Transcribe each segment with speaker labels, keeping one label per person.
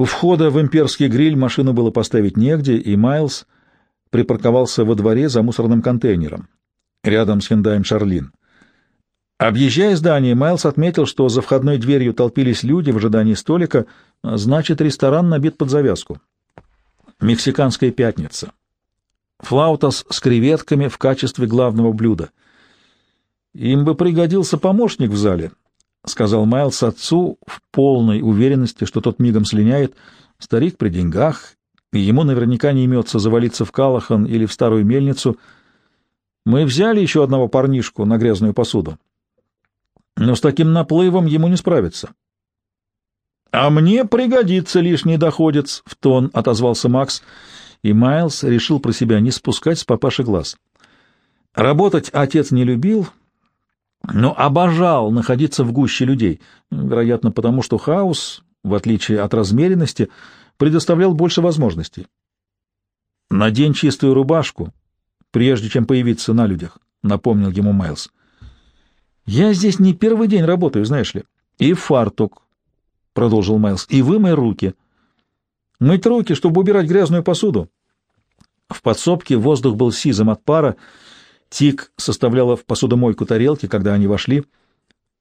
Speaker 1: У входа в имперский гриль машину было поставить негде, и Майлз припарковался во дворе за мусорным контейнером, рядом с Хендаем Шарлин. Объезжая здание, Майлз отметил, что за входной дверью толпились люди в ожидании столика, значит, ресторан набит под завязку. Мексиканская пятница. Флаутас с креветками в качестве главного блюда. Им бы пригодился помощник в зале, — сказал Майлз отцу в полной уверенности, что тот мигом слиняет. Старик при деньгах, и ему наверняка не имется завалиться в Калахан или в старую мельницу. Мы взяли еще одного парнишку на грязную посуду. Но с таким наплывом ему не справиться. — А мне пригодится лишний доходец, — в тон отозвался Макс, и Майлз решил про себя не спускать с папаши глаз. Работать отец не любил, — но обожал находиться в гуще людей, вероятно, потому что хаос, в отличие от размеренности, предоставлял больше возможностей. «Надень чистую рубашку, прежде чем появиться на людях», — напомнил ему Майлз. «Я здесь не первый день работаю, знаешь ли. И фартук», — продолжил Майлз, — «и вымой руки. Мыть руки, чтобы убирать грязную посуду». В подсобке воздух был сизым от пара, — Тик составляла в посудомойку тарелки, когда они вошли.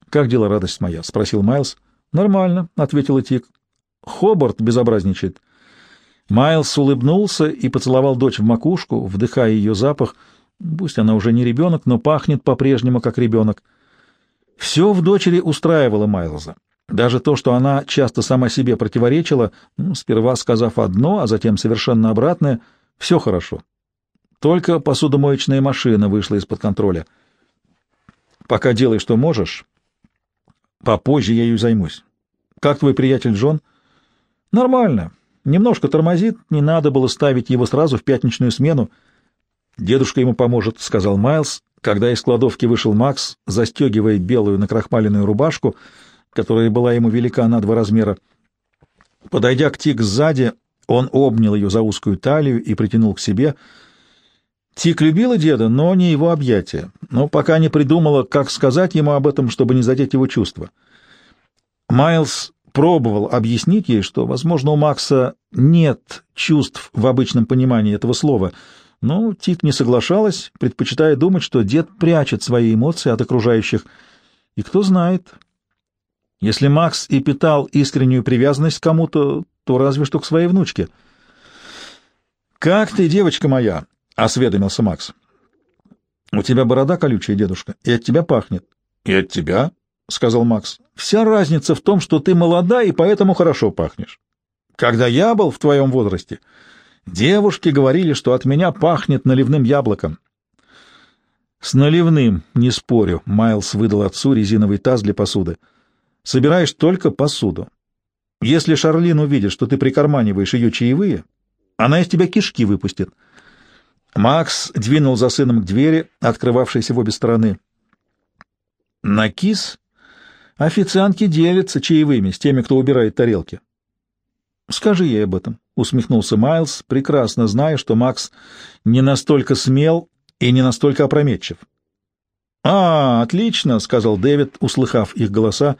Speaker 1: «Как дела, радость моя?» — спросил Майлз. «Нормально», — ответила Тик. «Хобарт безобразничает». Майлз улыбнулся и поцеловал дочь в макушку, вдыхая ее запах. Пусть она уже не ребенок, но пахнет по-прежнему как ребенок. Все в дочери устраивало Майлза. Даже то, что она часто сама себе противоречила, ну, сперва сказав одно, а затем совершенно обратное, все хорошо. Только посудомоечная машина вышла из-под контроля. Пока делай, что можешь. Попозже я ее займусь. Как твой приятель Джон? Нормально. Немножко тормозит, не надо было ставить его сразу в пятничную смену. Дедушка ему поможет, — сказал Майлз, когда из кладовки вышел Макс, застегивая белую накрахмаленную рубашку, которая была ему велика на два размера. Подойдя к Тик сзади, он обнял ее за узкую талию и притянул к себе — Тик любила деда, но не его объятия, но пока не придумала, как сказать ему об этом, чтобы не задеть его чувства. Майлз пробовал объяснить ей, что, возможно, у Макса нет чувств в обычном понимании этого слова, но Тик не соглашалась, предпочитая думать, что дед прячет свои эмоции от окружающих. И кто знает, если Макс и питал искреннюю привязанность к кому-то, то разве что к своей внучке. «Как ты, девочка моя?» — осведомился Макс. — У тебя борода колючая, дедушка, и от тебя пахнет. — И от тебя? — сказал Макс. — Вся разница в том, что ты молода и поэтому хорошо пахнешь. Когда я был в твоем возрасте, девушки говорили, что от меня пахнет наливным яблоком. — С наливным, не спорю, — Майлз выдал отцу резиновый таз для посуды. — Собираешь только посуду. Если Шарлин увидит, что ты прикарманиваешь ее чаевые, она из тебя кишки выпустит. — Макс двинул за сыном к двери, открывавшейся в обе стороны. На кис официантки делятся чаевыми с теми, кто убирает тарелки. «Скажи ей об этом», — усмехнулся Майлз, прекрасно зная, что Макс не настолько смел и не настолько опрометчив. «А, отлично», — сказал Дэвид, услыхав их голоса.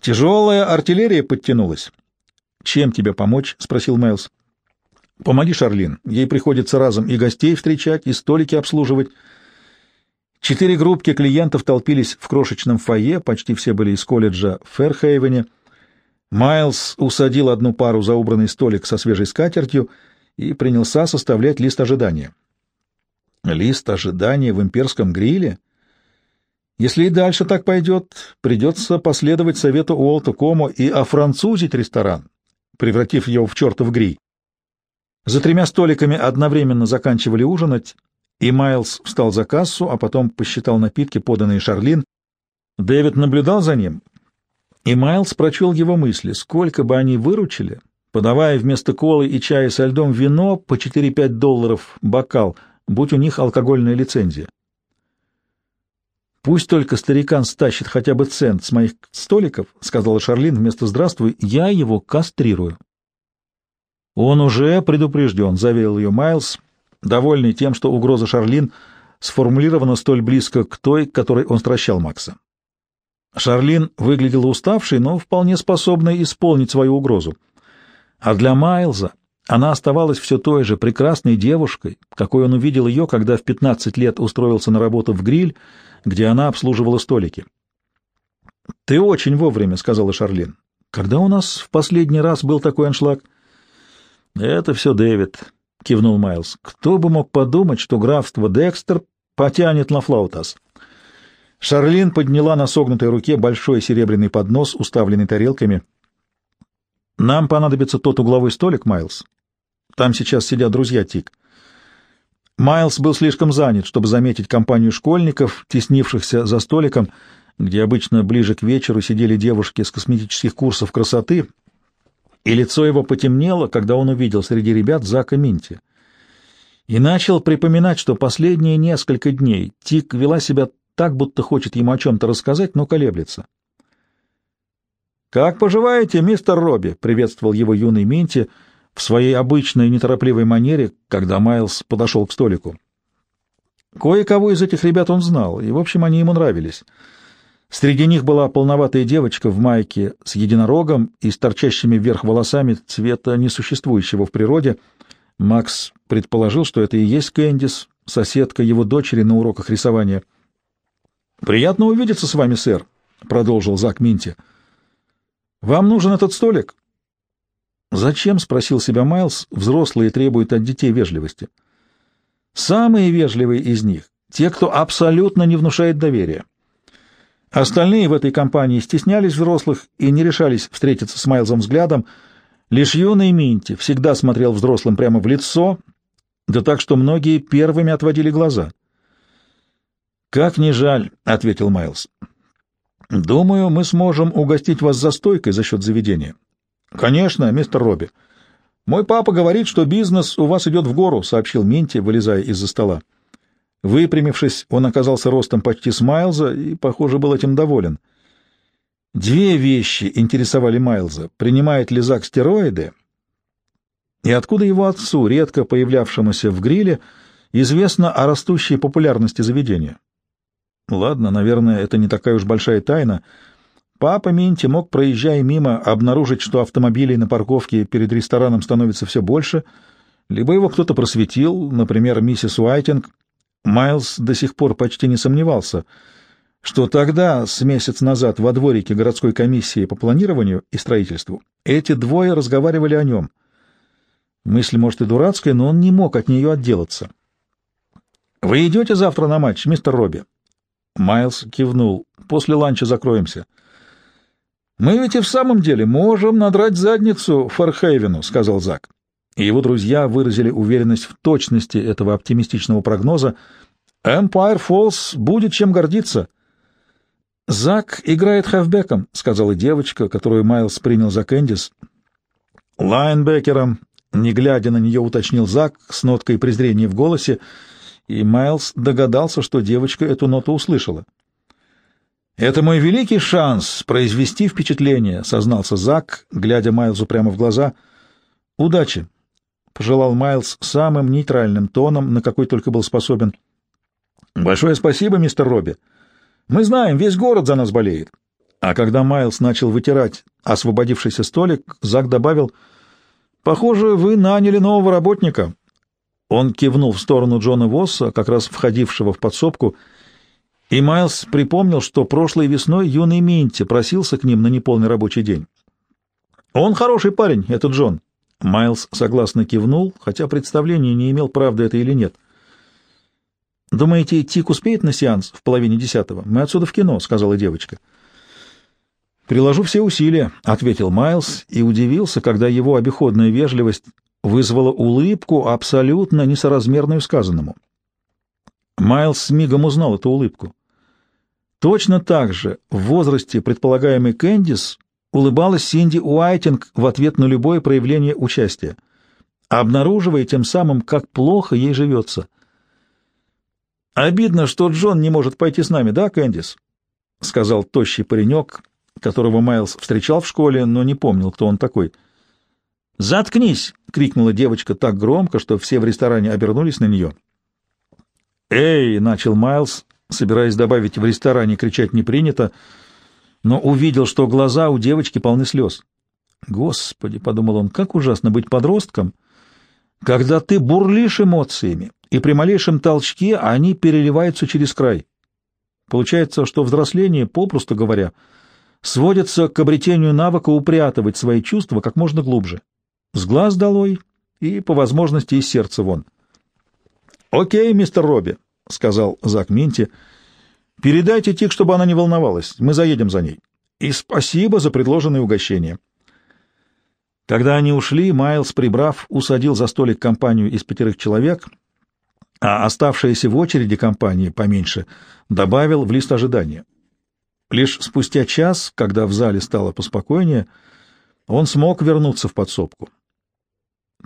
Speaker 1: «Тяжелая артиллерия подтянулась». «Чем тебе помочь?» — спросил Майлз. Помоги, Шарлин. Ей приходится разом и гостей встречать, и столики обслуживать. Четыре группки клиентов толпились в крошечном фойе, почти все были из колледжа в Ферхейвене. Майлз усадил одну пару за убранный столик со свежей скатертью и принялся составлять лист ожидания. Лист ожидания в имперском гриле? Если и дальше так пойдет, придется последовать совету Уолта Кому и офранцузить ресторан, превратив его в чертов гриль. За тремя столиками одновременно заканчивали ужинать, и Майлз встал за кассу, а потом посчитал напитки, поданные Шарлин. Дэвид наблюдал за ним, и Майлз прочел его мысли, сколько бы они выручили, подавая вместо колы и чая со льдом вино по 4-5 долларов бокал, будь у них алкогольная лицензия. «Пусть только старикан стащит хотя бы цент с моих столиков», — сказала Шарлин вместо «здравствуй», — «я его кастрирую». «Он уже предупрежден», — заверил ее Майлз, довольный тем, что угроза Шарлин сформулирована столь близко к той, которой он стращал Макса. Шарлин выглядела уставшей, но вполне способной исполнить свою угрозу. А для Майлза она оставалась все той же прекрасной девушкой, какой он увидел ее, когда в 15 лет устроился на работу в гриль, где она обслуживала столики. «Ты очень вовремя», — сказала Шарлин. «Когда у нас в последний раз был такой аншлаг?» «Это все Дэвид», — кивнул Майлз. «Кто бы мог подумать, что графство Декстер потянет на Флаутас?» Шарлин подняла на согнутой руке большой серебряный поднос, уставленный тарелками. «Нам понадобится тот угловой столик, Майлз. Там сейчас сидят друзья Тик». Майлз был слишком занят, чтобы заметить компанию школьников, теснившихся за столиком, где обычно ближе к вечеру сидели девушки с косметических курсов красоты, и лицо его потемнело, когда он увидел среди ребят Зака Минти. И начал припоминать, что последние несколько дней Тик вела себя так, будто хочет ему о чем-то рассказать, но колеблется. «Как поживаете, мистер Робби?» — приветствовал его юный Минти в своей обычной неторопливой манере, когда Майлз подошел к столику. Кое-кого из этих ребят он знал, и, в общем, они ему нравились. Среди них была полноватая девочка в майке с единорогом и с торчащими вверх волосами цвета несуществующего в природе. Макс предположил, что это и есть Кэндис, соседка его дочери на уроках рисования — «Приятно увидеться с вами, сэр», — продолжил Зак Минти. «Вам нужен этот столик?» «Зачем?» — спросил себя Майлз. «Взрослые требуют от детей вежливости». «Самые вежливые из них — те, кто абсолютно не внушает доверия. Остальные в этой компании стеснялись взрослых и не решались встретиться с Майлзом взглядом. Лишь юный Минти всегда смотрел взрослым прямо в лицо, да так, что многие первыми отводили глаза». «Как не жаль», — ответил Майлз. «Думаю, мы сможем угостить вас за стойкой за счет заведения». «Конечно, мистер Робби. Мой папа говорит, что бизнес у вас идет в гору», — сообщил Минти, вылезая из-за стола. Выпрямившись, он оказался ростом почти с Майлза и, похоже, был этим доволен. Две вещи интересовали Майлза. Принимает ли Зак стероиды? И откуда его отцу, редко появлявшемуся в гриле, известно о растущей популярности заведения? Ладно, наверное, это не такая уж большая тайна. Папа Минти мог, проезжая мимо, обнаружить, что автомобилей на парковке перед рестораном становится все больше, либо его кто-то просветил, например, миссис Уайтинг. Майлз до сих пор почти не сомневался, что тогда, с месяц назад, во дворике городской комиссии по планированию и строительству, эти двое разговаривали о нем. Мысль, может, и дурацкая, но он не мог от нее отделаться. «Вы идете завтра на матч, мистер Робби?» Майлз кивнул. «После ланча закроемся». «Мы ведь и в самом деле можем надрать задницу Фархейвену», — сказал Зак. И его друзья выразили уверенность в точности этого оптимистичного прогноза. «Эмпайр Фоллс будет чем гордиться». «Зак играет хавбеком», — сказала девочка, которую Майлз принял за Кэндис. «Лайнбекером», — не глядя на нее, уточнил Зак с ноткой презрения в голосе, — и Майлз догадался, что девочка эту ноту услышала. «Это мой великий шанс произвести впечатление», — сознался Зак, глядя Майлзу прямо в глаза. «Удачи», — пожелал Майлз самым нейтральным тоном, на какой только был способен. «Большое спасибо, мистер Робби. Мы знаем, весь город за нас болеет». А когда Майлз начал вытирать освободившийся столик, Зак добавил, «Похоже, вы наняли нового работника. Он кивнул в сторону Джона Восса, как раз входившего в подсобку, и Майлз припомнил, что прошлой весной юный Минти просился к ним на неполный рабочий день. «Он хороший парень, этот Джон». Майлз согласно кивнул, хотя представления не имел, правда это или нет. «Думаете, Тик успеет на сеанс в половине десятого? Мы отсюда в кино», — сказала девочка. «Приложу все усилия», — ответил Майлз и удивился, когда его обиходная вежливость вызвало улыбку, абсолютно несоразмерную сказанному. Майлз мигом узнал эту улыбку. Точно так же в возрасте предполагаемой Кэндис улыбалась Синди Уайтинг в ответ на любое проявление участия, обнаруживая тем самым, как плохо ей живется. «Обидно, что Джон не может пойти с нами, да, Кэндис?» — сказал тощий паренек, которого Майлз встречал в школе, но не помнил, кто он такой — «Заткнись!» — крикнула девочка так громко, что все в ресторане обернулись на нее. «Эй!» — начал Майлз, собираясь добавить «в ресторане кричать не принято», но увидел, что глаза у девочки полны слез. Господи, — подумал он, — как ужасно быть подростком, когда ты бурлишь эмоциями, и при малейшем толчке они переливаются через край. Получается, что взросление, попросту говоря, сводится к обретению навыка упрятывать свои чувства как можно глубже. С глаз долой и, по возможности, из сердца вон. — Окей, мистер Робби, — сказал Зак Минти, — передайте Тик, чтобы она не волновалась. Мы заедем за ней. И спасибо за предложенное угощение. Когда они ушли, Майлз, прибрав, усадил за столик компанию из пятерых человек, а оставшаяся в очереди компании поменьше добавил в лист ожидания. Лишь спустя час, когда в зале стало поспокойнее, он смог вернуться в подсобку.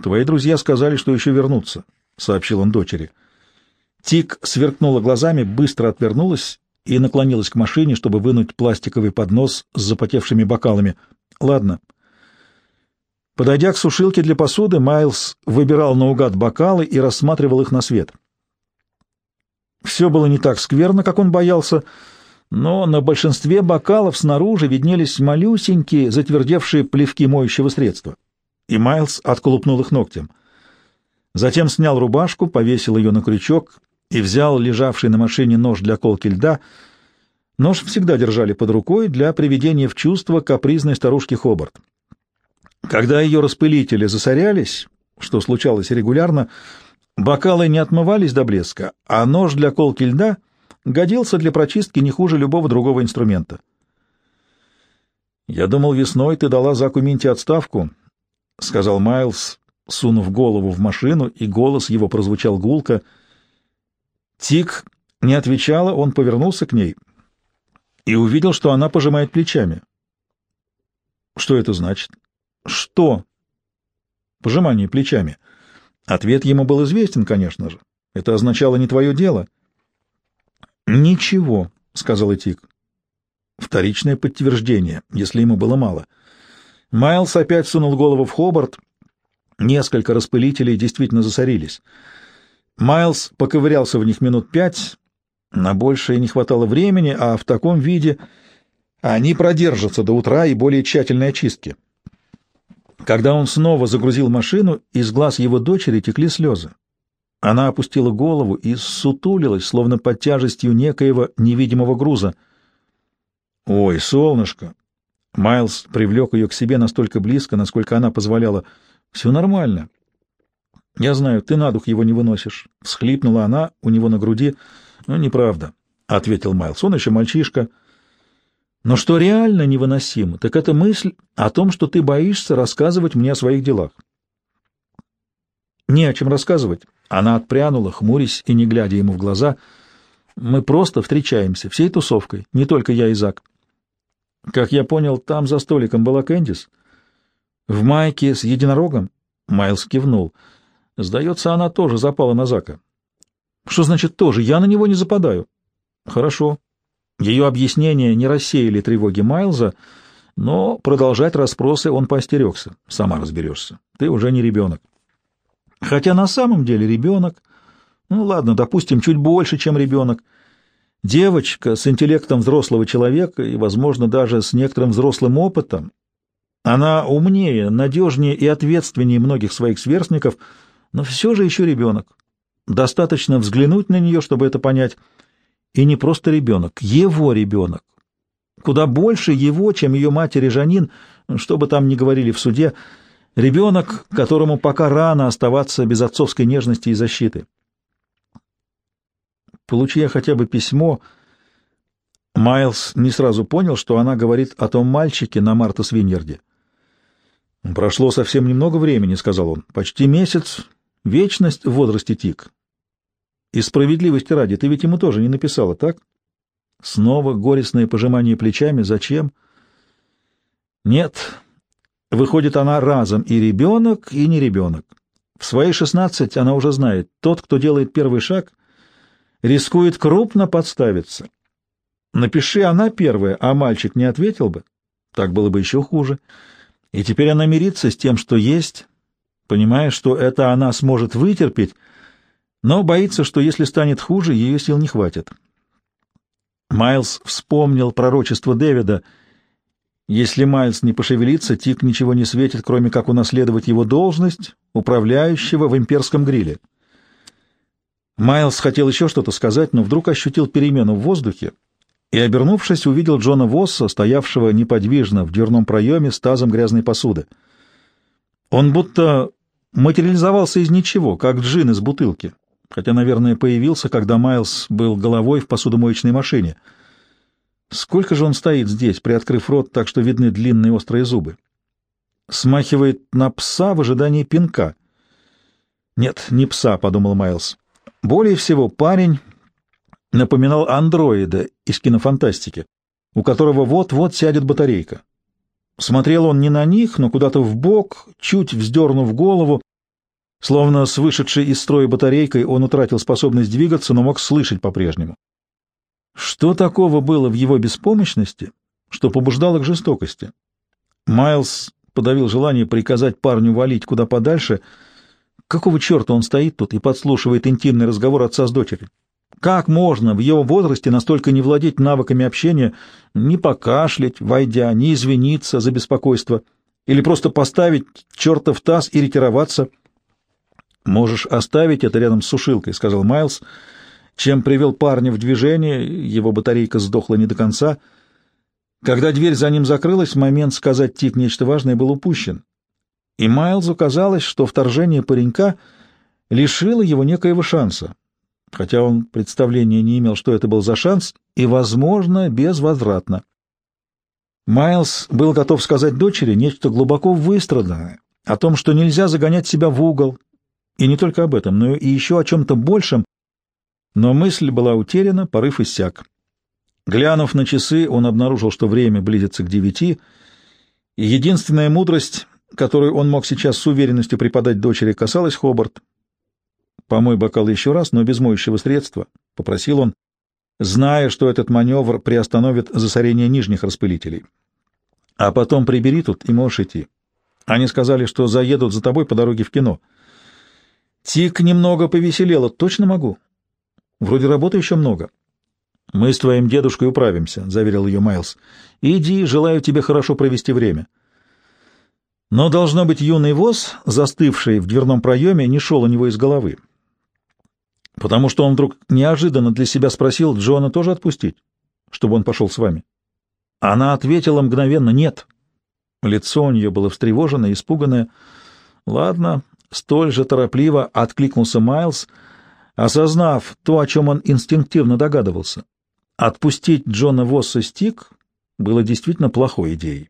Speaker 1: «Твои друзья сказали, что еще вернутся», — сообщил он дочери. Тик сверкнула глазами, быстро отвернулась и наклонилась к машине, чтобы вынуть пластиковый поднос с запотевшими бокалами. «Ладно». Подойдя к сушилке для посуды, Майлз выбирал наугад бокалы и рассматривал их на свет. Все было не так скверно, как он боялся, но на большинстве бокалов снаружи виднелись малюсенькие, затвердевшие плевки моющего средства, и Майлз отколупнул их ногтем. Затем снял рубашку, повесил ее на крючок и взял лежавший на машине нож для колки льда. Нож всегда держали под рукой для приведения в чувство капризной старушки Хобарт. Когда ее распылители засорялись, что случалось регулярно, бокалы не отмывались до блеска, а нож для колки льда годился для прочистки не хуже любого другого инструмента. «Я думал, весной ты дала Заку Минти отставку», — сказал Майлз, сунув голову в машину, и голос его прозвучал гулко — Тик не отвечала, он повернулся к ней и увидел, что она пожимает плечами. Что это значит? Что? Пожимание плечами. Ответ ему был известен, конечно же. Это означало не твое дело. Ничего, сказал Тик. Вторичное подтверждение, если ему было мало. Майлз опять сунул голову в Хобарт. Несколько распылителей действительно засорились. Майлз поковырялся в них минут пять, на большее не хватало времени, а в таком виде они продержатся до утра и более тщательной очистки. Когда он снова загрузил машину, из глаз его дочери текли слезы. Она опустила голову и сутулилась, словно под тяжестью некоего невидимого груза. «Ой, солнышко!» Майлз привлек ее к себе настолько близко, насколько она позволяла. «Все нормально. — Я знаю, ты на дух его не выносишь. — всхлипнула она у него на груди. — Ну, неправда, — ответил Майлз. — Он еще мальчишка. Но что реально невыносимо, так это мысль о том, что ты боишься рассказывать мне о своих делах. — Не о чем рассказывать. Она отпрянула, хмурясь и не глядя ему в глаза. — Мы просто встречаемся, всей тусовкой, не только я и Зак. Как я понял, там за столиком была Кэндис. В майке с единорогом? Майлз кивнул. — Сдается, она тоже запала на Зака. Что значит тоже? Я на него не западаю. Хорошо. Ее объяснения не рассеяли тревоги Майлза, но продолжать расспросы он поостерегся. Сама разберешься. Ты уже не ребенок. Хотя на самом деле ребенок, ну ладно, допустим, чуть больше, чем ребенок. Девочка с интеллектом взрослого человека и, возможно, даже с некоторым взрослым опытом. Она умнее, надежнее и ответственнее многих своих сверстников — но все же еще ребенок. Достаточно взглянуть на нее, чтобы это понять. И не просто ребенок, его ребенок. Куда больше его, чем ее матери Жанин, что бы там ни говорили в суде, ребенок, которому пока рано оставаться без отцовской нежности и защиты. Получи я хотя бы письмо, Майлз не сразу понял, что она говорит о том мальчике на Марта Свиньерде. «Прошло совсем немного времени», — сказал он. «Почти месяц, Вечность в возрасте Тик. И справедливости ради, ты ведь ему тоже не написала, так? Снова горестное пожимание плечами. Зачем? Нет. Выходит, она разом и ребенок, и не ребенок. В свои шестнадцать она уже знает, тот, кто делает первый шаг, рискует крупно подставиться. Напиши она первая, а мальчик не ответил бы, так было бы еще хуже. И теперь она мирится с тем, что есть, понимая, что это она сможет вытерпеть, но боится, что если станет хуже, ее сил не хватит. Майлз вспомнил пророчество Дэвида Если Майлз не пошевелится, Тик ничего не светит, кроме как унаследовать его должность управляющего в имперском гриле. Майлз хотел еще что-то сказать, но вдруг ощутил перемену в воздухе и, обернувшись, увидел Джона Восса, стоявшего неподвижно в дверном проеме с тазом грязной посуды. Он будто материализовался из ничего, как джин из бутылки, хотя, наверное, появился, когда Майлз был головой в посудомоечной машине. Сколько же он стоит здесь, приоткрыв рот, так что видны длинные острые зубы? Смахивает на пса в ожидании пинка. «Нет, не пса», — подумал Майлз. Более всего парень напоминал андроида из кинофантастики, у которого вот-вот сядет батарейка. Смотрел он не на них, но куда-то в бок, чуть вздернув голову, словно с вышедшей из строя батарейкой он утратил способность двигаться, но мог слышать по-прежнему. Что такого было в его беспомощности, что побуждало к жестокости? Майлз подавил желание приказать парню валить куда подальше. Какого черта он стоит тут и подслушивает интимный разговор отца с дочерью? Как можно в его возрасте настолько не владеть навыками общения, не покашлять, войдя, не извиниться за беспокойство, или просто поставить черта в таз и ретироваться? «Можешь оставить это рядом с сушилкой», — сказал Майлз, чем привел парня в движение, его батарейка сдохла не до конца. Когда дверь за ним закрылась, момент сказать Тик нечто важное был упущен. И Майлзу казалось, что вторжение паренька лишило его некоего шанса хотя он представления не имел, что это был за шанс, и, возможно, безвозвратно. Майлз был готов сказать дочери нечто глубоко выстраданное, о том, что нельзя загонять себя в угол, и не только об этом, но и еще о чем-то большем, но мысль была утеряна, порыв иссяк. Глянув на часы, он обнаружил, что время близится к девяти, и единственная мудрость, которую он мог сейчас с уверенностью преподать дочери, касалась Хобарт. «Помой бокал еще раз, но без моющего средства», — попросил он, зная, что этот маневр приостановит засорение нижних распылителей. «А потом прибери тут, и можешь идти. Они сказали, что заедут за тобой по дороге в кино». Тик немного повеселела. «Точно могу. Вроде работы еще много». «Мы с твоим дедушкой управимся», — заверил ее Майлз. «Иди, желаю тебе хорошо провести время». Но, должно быть, юный воз, застывший в дверном проеме, не шел у него из головы потому что он вдруг неожиданно для себя спросил Джона тоже отпустить, чтобы он пошел с вами. Она ответила мгновенно «нет». Лицо у нее было встревоженное, испуганное. «Ладно», — столь же торопливо откликнулся Майлз, осознав то, о чем он инстинктивно догадывался. Отпустить Джона Восса Стик было действительно плохой идеей.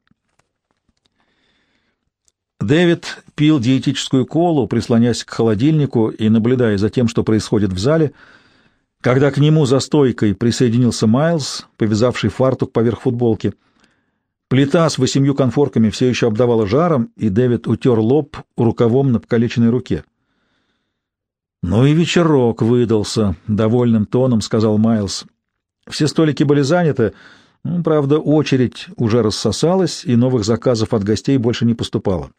Speaker 1: Дэвид пил диетическую колу, прислонясь к холодильнику и наблюдая за тем, что происходит в зале, когда к нему за стойкой присоединился Майлз, повязавший фартук поверх футболки. Плита с восемью конфорками все еще обдавала жаром, и Дэвид утер лоб рукавом на покалеченной руке. «Ну и вечерок выдался», — довольным тоном сказал Майлз. Все столики были заняты, ну, правда, очередь уже рассосалась, и новых заказов от гостей больше не поступало.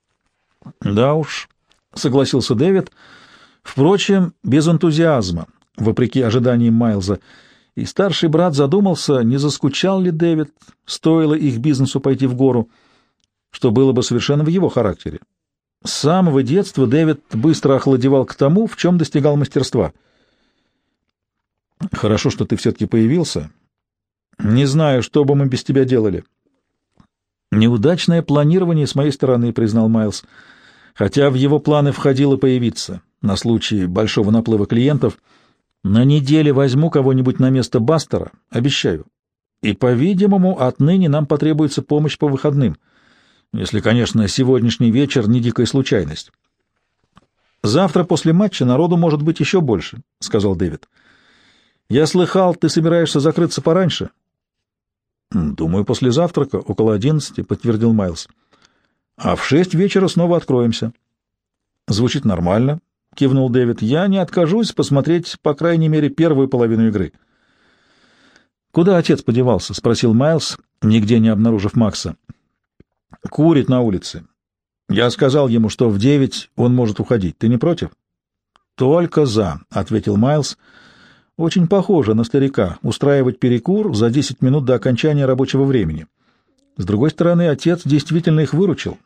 Speaker 1: Да уж, согласился Дэвид, впрочем, без энтузиазма, вопреки ожиданиям Майлза. И старший брат задумался, не заскучал ли Дэвид, стоило их бизнесу пойти в гору, что было бы совершенно в его характере. С самого детства Дэвид быстро охладевал к тому, в чем достигал мастерства. «Хорошо, что ты все-таки появился. Не знаю, что бы мы без тебя делали». «Неудачное планирование с моей стороны», — признал Майлз хотя в его планы входило появиться на случай большого наплыва клиентов. На неделе возьму кого-нибудь на место Бастера, обещаю. И, по-видимому, отныне нам потребуется помощь по выходным, если, конечно, сегодняшний вечер не дикая случайность. «Завтра после матча народу может быть еще больше», — сказал Дэвид. «Я слыхал, ты собираешься закрыться пораньше». «Думаю, после завтрака, около одиннадцати», — подтвердил Майлз а в шесть вечера снова откроемся. — Звучит нормально, — кивнул Дэвид. — Я не откажусь посмотреть, по крайней мере, первую половину игры. — Куда отец подевался? — спросил Майлз, нигде не обнаружив Макса. — Курит на улице. Я сказал ему, что в девять он может уходить. Ты не против? — Только за, — ответил Майлз. — Очень похоже на старика устраивать перекур за десять минут до окончания рабочего времени. — С другой стороны, отец действительно их выручил.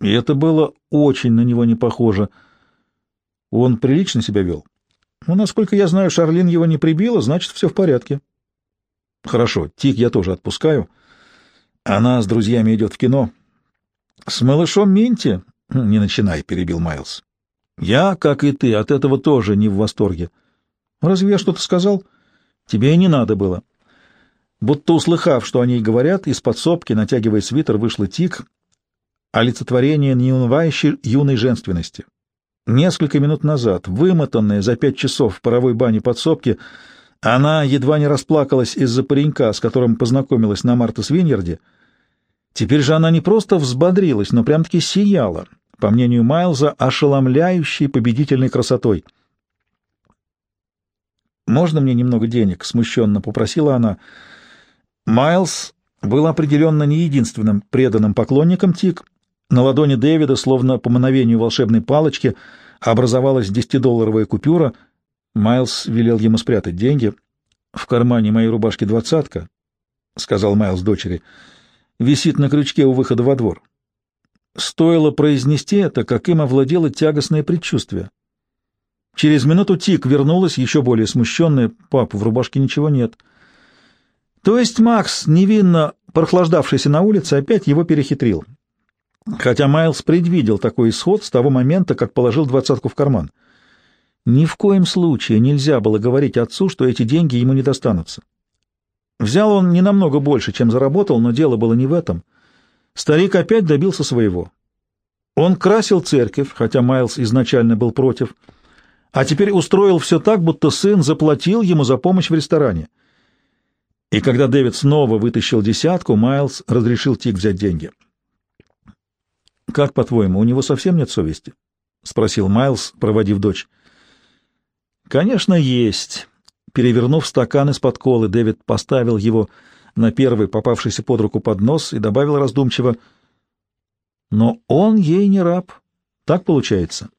Speaker 1: И это было очень на него не похоже. Он прилично себя вел. Ну, насколько я знаю, Шарлин его не прибила, значит, все в порядке. Хорошо, Тик я тоже отпускаю. Она с друзьями идет в кино. С малышом Минти? Не начинай, перебил Майлз. Я, как и ты, от этого тоже не в восторге. Разве я что-то сказал? Тебе и не надо было. Будто услыхав, что о ней говорят, из подсобки, натягивая свитер, вышла Тик, олицетворение неунывающей юной женственности. Несколько минут назад, вымотанная за пять часов в паровой бане подсобки, она едва не расплакалась из-за паренька, с которым познакомилась на Марта Свиньерде. Теперь же она не просто взбодрилась, но прям-таки сияла, по мнению Майлза, ошеломляющей победительной красотой. «Можно мне немного денег?» — смущенно попросила она. Майлз был определенно не единственным преданным поклонником Тик. На ладони Дэвида, словно по мановению волшебной палочки, образовалась десятидолларовая купюра — Майлз велел ему спрятать деньги. «В кармане моей рубашки двадцатка», — сказал Майлз дочери, — «висит на крючке у выхода во двор». Стоило произнести это, как им овладело тягостное предчувствие. Через минуту Тик вернулась, еще более смущенная. «Пап, в рубашке ничего нет». То есть Макс, невинно прохлаждавшийся на улице, опять его перехитрил. Хотя Майлз предвидел такой исход с того момента, как положил двадцатку в карман — ни в коем случае нельзя было говорить отцу, что эти деньги ему не достанутся. Взял он не намного больше, чем заработал, но дело было не в этом. Старик опять добился своего. Он красил церковь, хотя Майлз изначально был против, а теперь устроил все так, будто сын заплатил ему за помощь в ресторане. И когда Дэвид снова вытащил десятку, Майлз разрешил Тик взять деньги. «Как, по-твоему, у него совсем нет совести?» — спросил Майлз, проводив дочь. Конечно, есть. Перевернув стакан из-под колы, Дэвид поставил его на первый попавшийся под руку поднос и добавил раздумчиво, «Но он ей не раб. Так получается?»